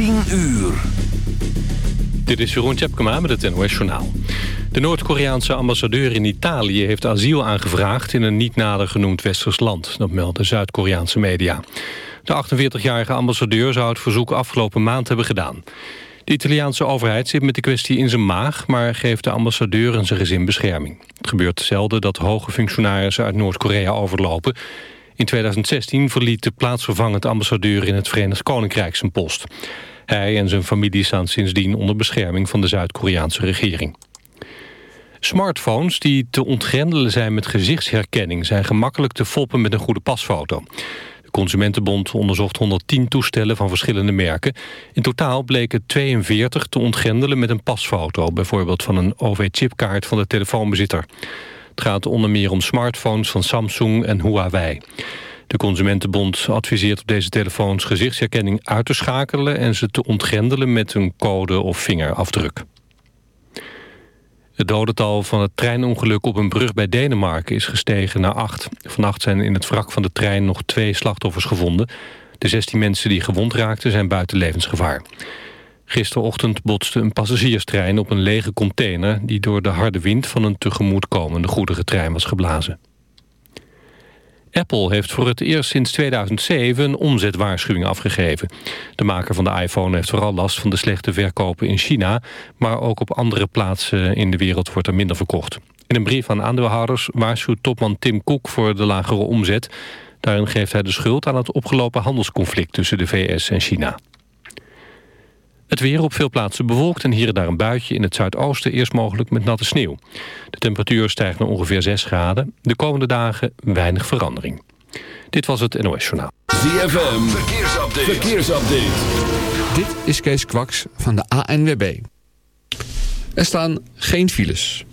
10 uur. Dit is Jeroen Tjepkema met het NOS Journaal. De Noord-Koreaanse ambassadeur in Italië heeft asiel aangevraagd... in een niet nader genoemd westers land. Dat melden Zuid-Koreaanse media. De 48-jarige ambassadeur zou het verzoek afgelopen maand hebben gedaan. De Italiaanse overheid zit met de kwestie in zijn maag... maar geeft de ambassadeur en zijn gezin bescherming. Het gebeurt zelden dat hoge functionarissen uit Noord-Korea overlopen... In 2016 verliet de plaatsvervangend ambassadeur in het Verenigd Koninkrijk zijn post. Hij en zijn familie staan sindsdien onder bescherming van de Zuid-Koreaanse regering. Smartphones die te ontgrendelen zijn met gezichtsherkenning... zijn gemakkelijk te foppen met een goede pasfoto. De Consumentenbond onderzocht 110 toestellen van verschillende merken. In totaal bleken 42 te ontgrendelen met een pasfoto... bijvoorbeeld van een OV-chipkaart van de telefoonbezitter. Het gaat onder meer om smartphones van Samsung en Huawei. De Consumentenbond adviseert op deze telefoons gezichtsherkenning uit te schakelen... en ze te ontgrendelen met een code of vingerafdruk. Het dodental van het treinongeluk op een brug bij Denemarken is gestegen naar acht. Vannacht zijn in het wrak van de trein nog twee slachtoffers gevonden. De 16 mensen die gewond raakten zijn buiten levensgevaar. Gisterochtend botste een passagierstrein op een lege container... die door de harde wind van een tegemoetkomende goederentrein was geblazen. Apple heeft voor het eerst sinds 2007 een omzetwaarschuwing afgegeven. De maker van de iPhone heeft vooral last van de slechte verkopen in China... maar ook op andere plaatsen in de wereld wordt er minder verkocht. In een brief aan aandeelhouders waarschuwt topman Tim Cook voor de lagere omzet. Daarin geeft hij de schuld aan het opgelopen handelsconflict tussen de VS en China. Het weer op veel plaatsen bewolkt en hier en daar een buitje. In het zuidoosten eerst mogelijk met natte sneeuw. De temperatuur stijgt naar ongeveer 6 graden. De komende dagen weinig verandering. Dit was het NOS Journaal. ZFM, verkeersupdate. verkeersupdate. Dit is Kees Kwaks van de ANWB. Er staan geen files.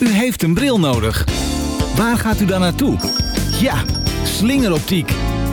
U heeft een bril nodig. Waar gaat u dan naartoe? Ja, slingeroptiek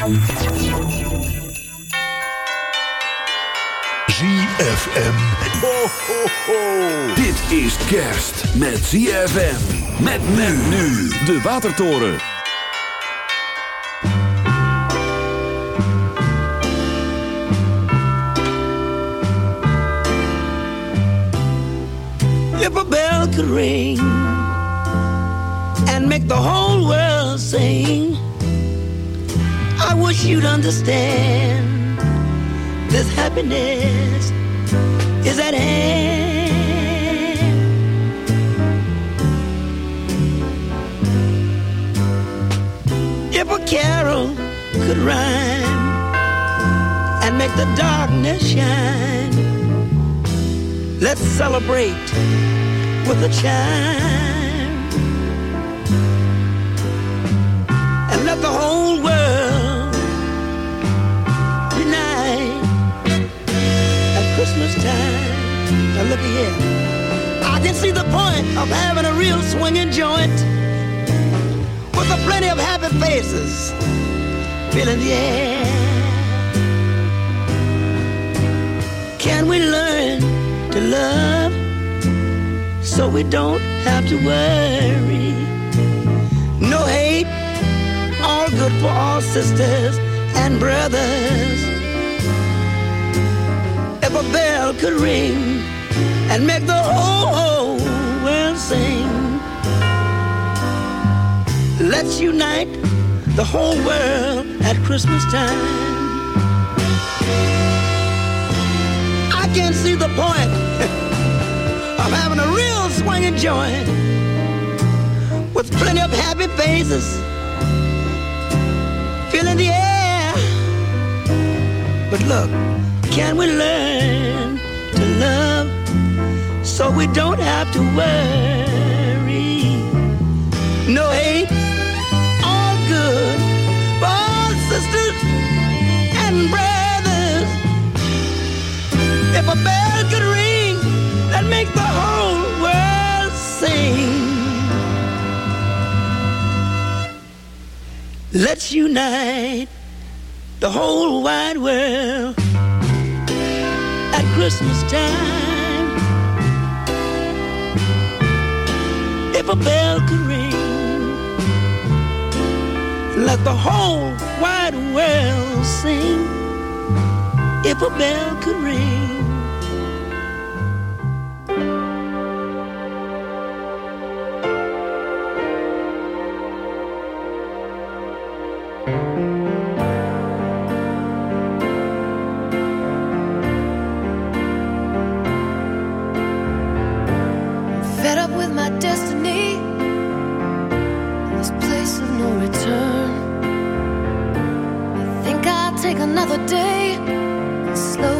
ZFM. Ho, ho. Dit is kerst met ZFM. Met men nu. De Watertoren. If a bell could ring and make the whole world sing. I wish you'd understand this happiness is at hand. If a carol could rhyme and make the darkness shine, let's celebrate with a chime and let the whole world time. Now look here, I can see the point of having a real swinging joint with a plenty of happy faces filling the air. Can we learn to love so we don't have to worry? No hate, all good for all sisters and brothers. If a bell could ring and make the whole world sing, let's unite the whole world at Christmas time. I can see the point of having a real swinging joint with plenty of happy faces filling the air. But look, can we learn to love so we don't have to worry? No hate, all good for all sisters and brothers. If a bell could ring and make the whole world sing. Let's unite the whole wide world Christmas time. If a bell could ring, let the whole wide world sing. If a bell could ring. Fed destiny, this place of no return. I think I'll take another day and slowly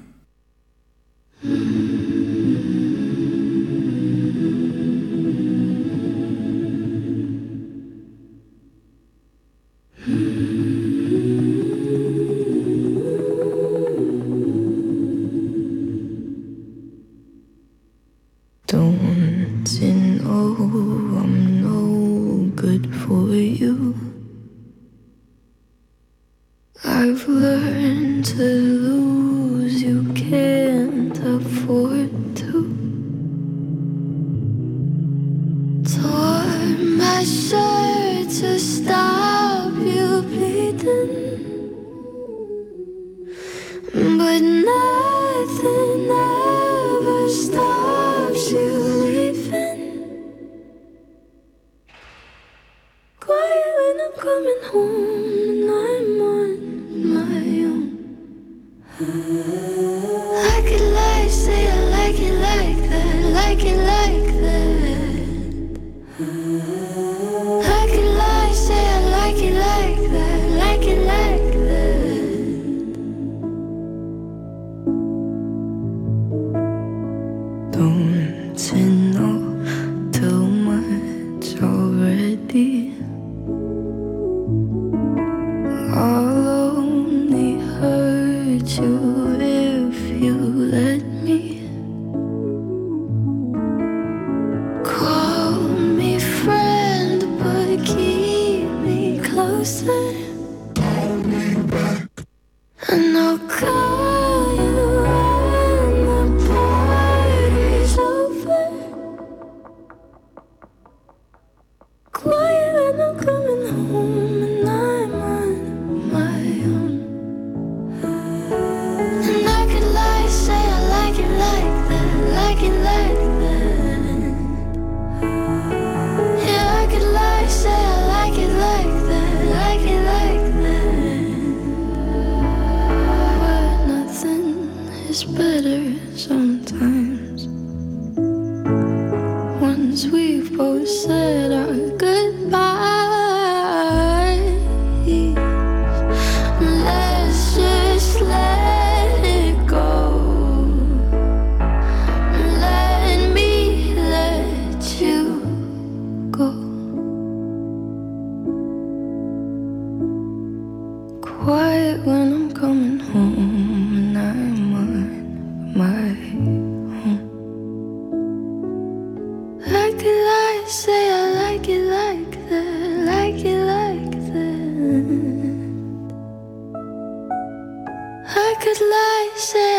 Could lie, say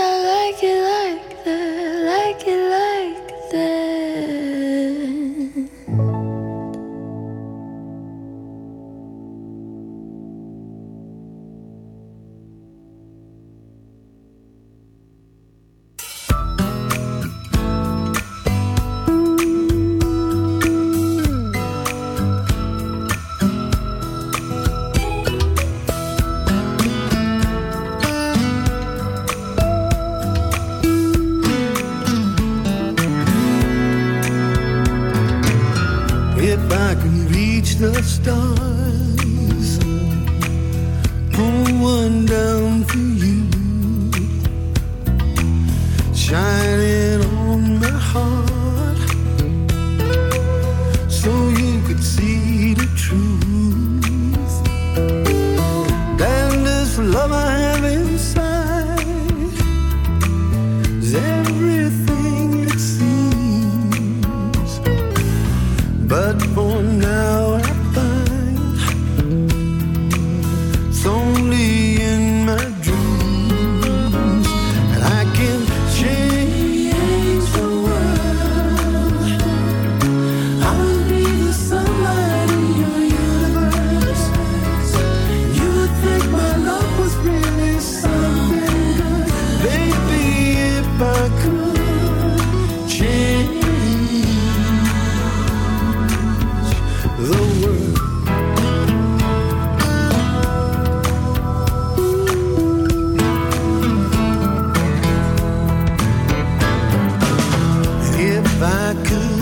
If I could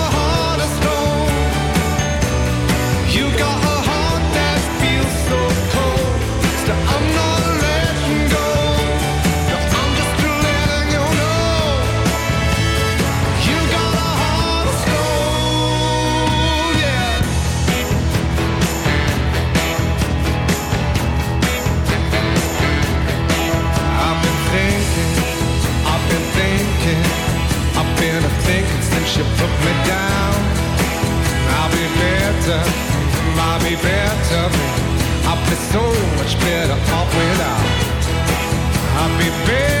better, it might be better. I'll be so much better off without. I'll be better.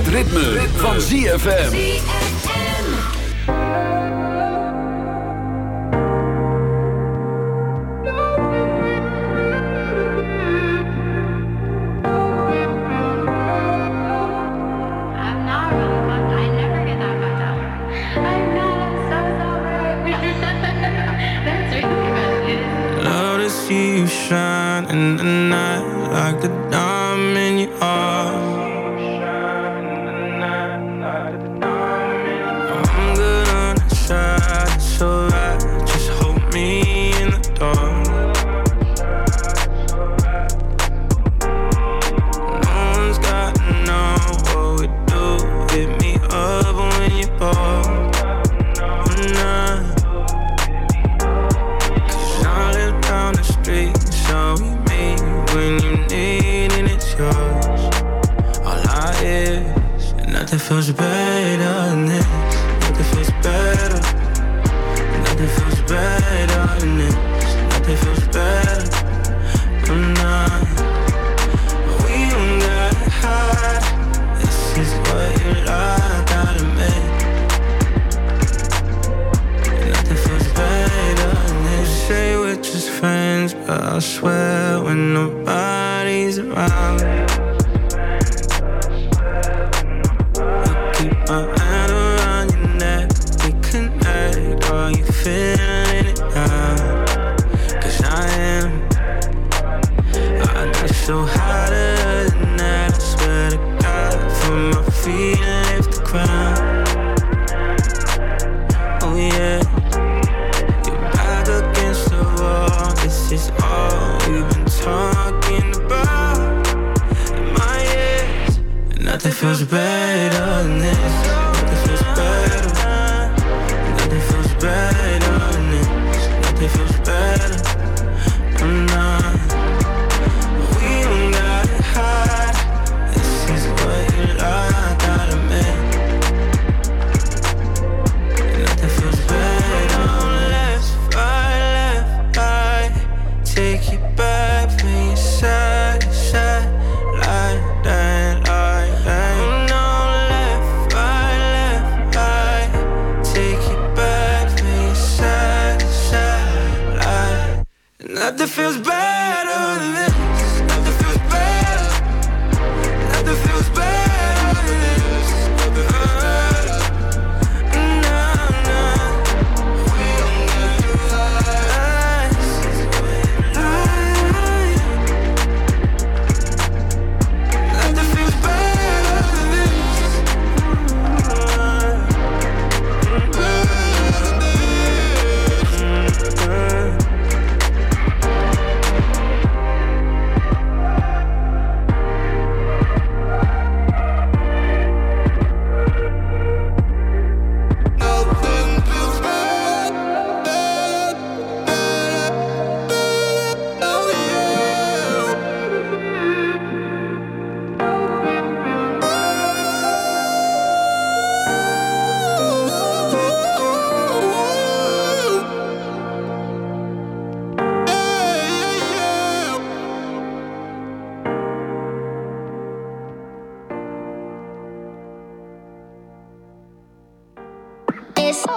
Het ritme, van ZFM.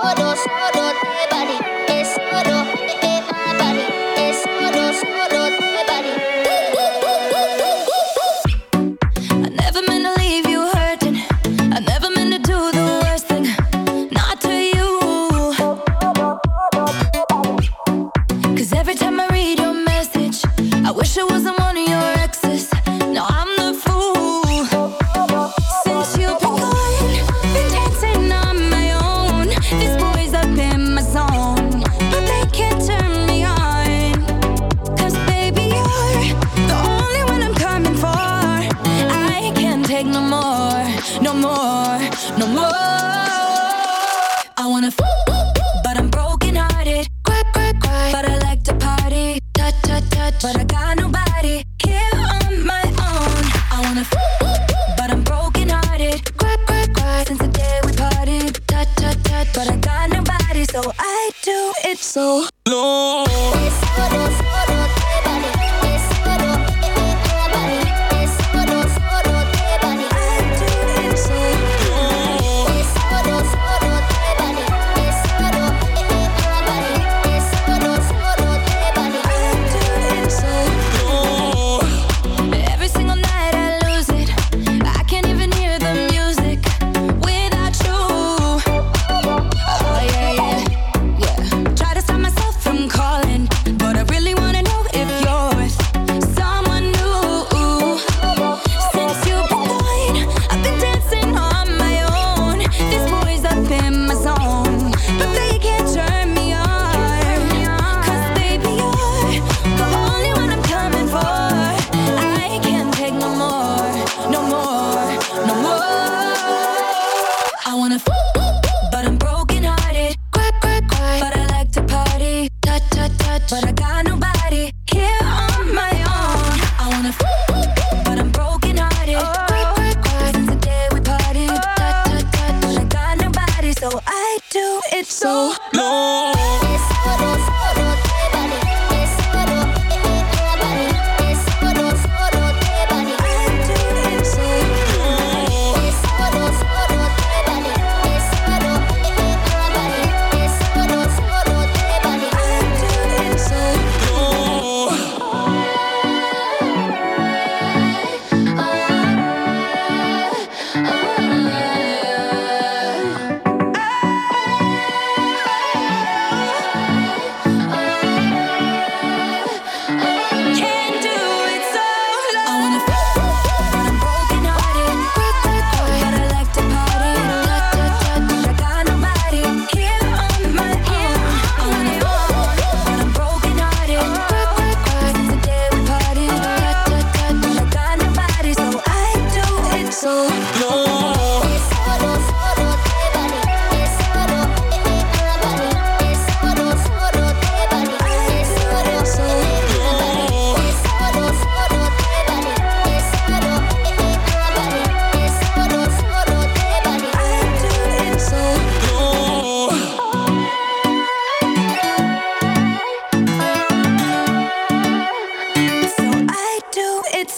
oros.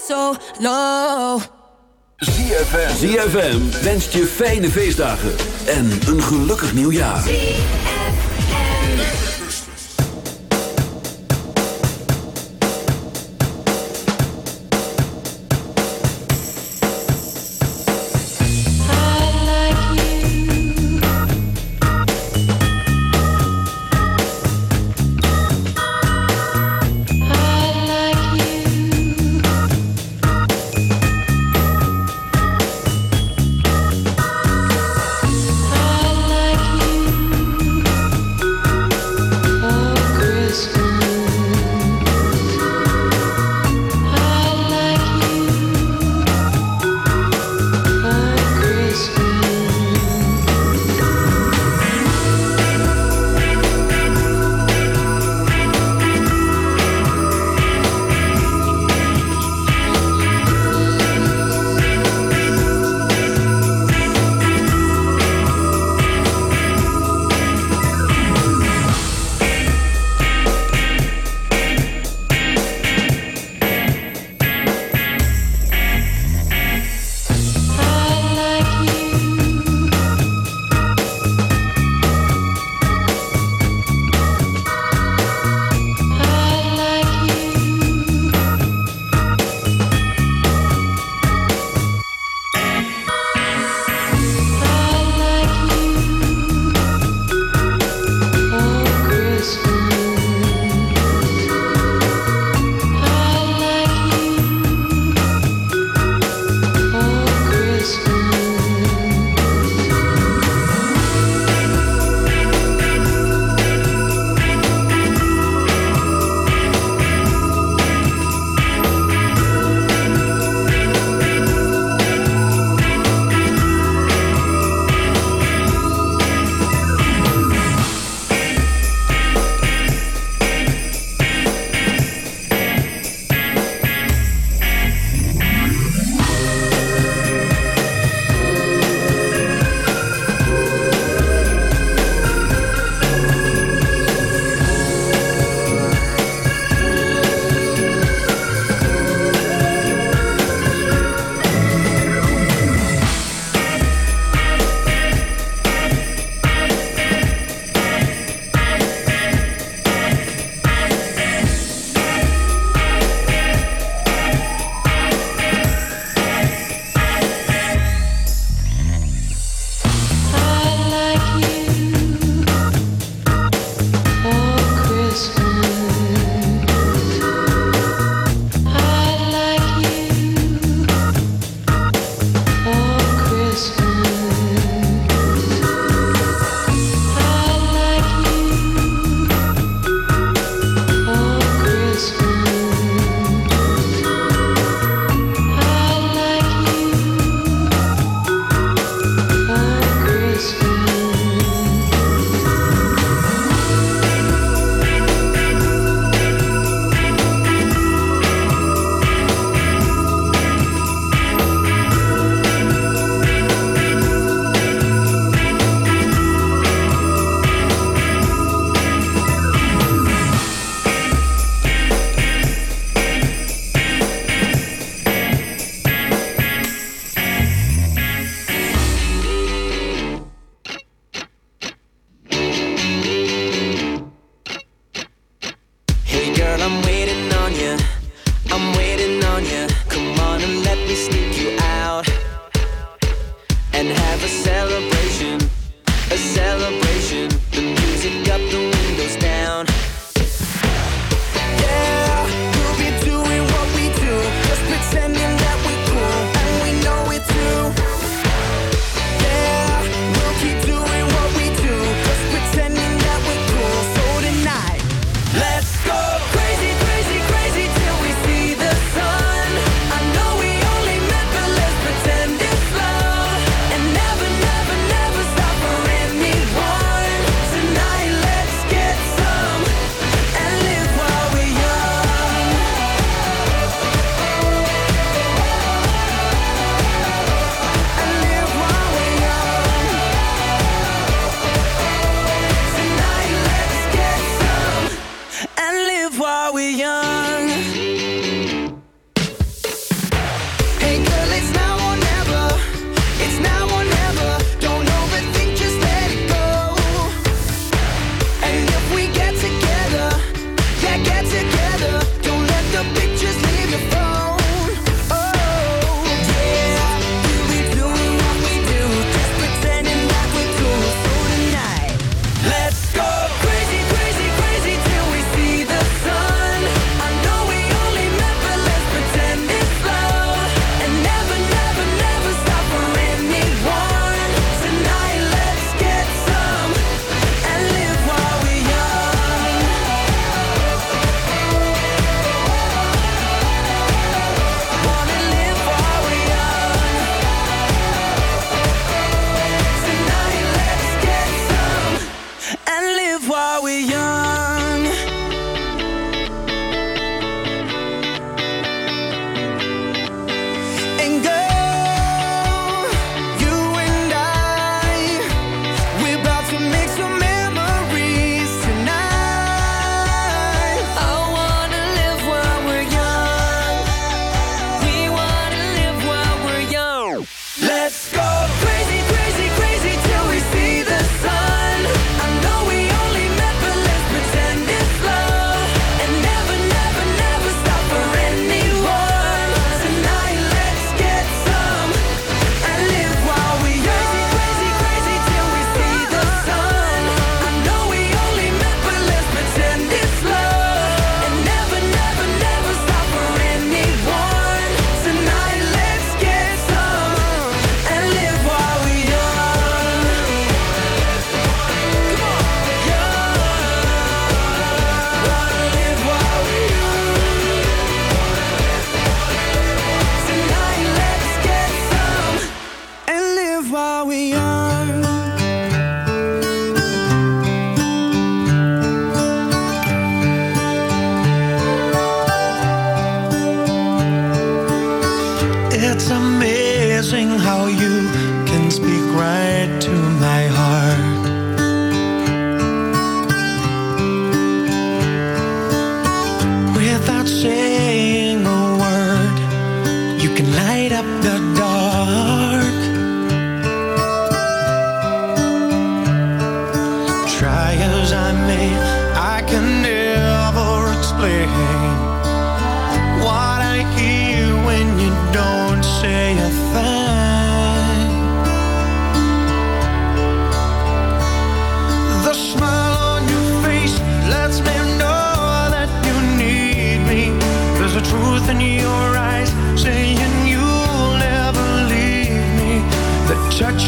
so low. ZFM. ZFM wenst je fijne feestdagen en een gelukkig nieuwjaar.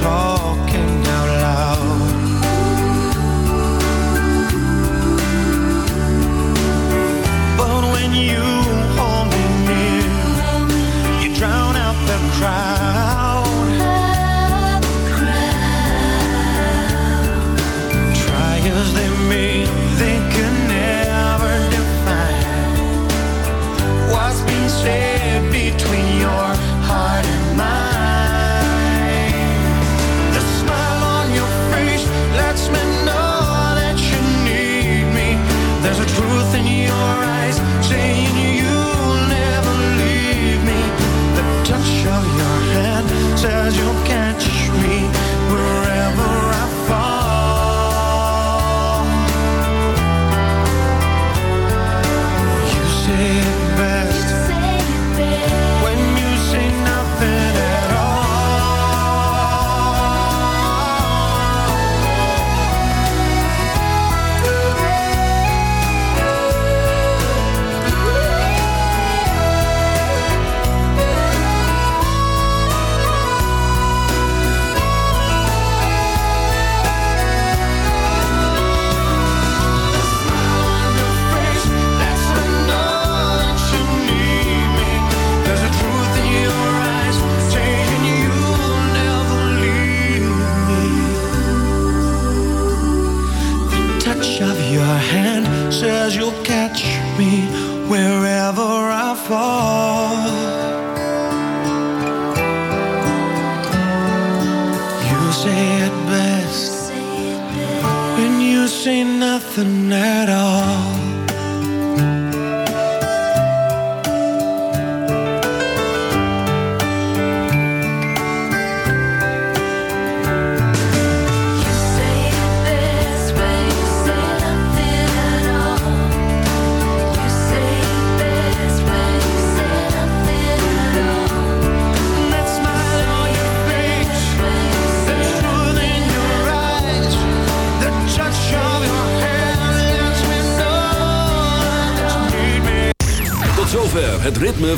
talking.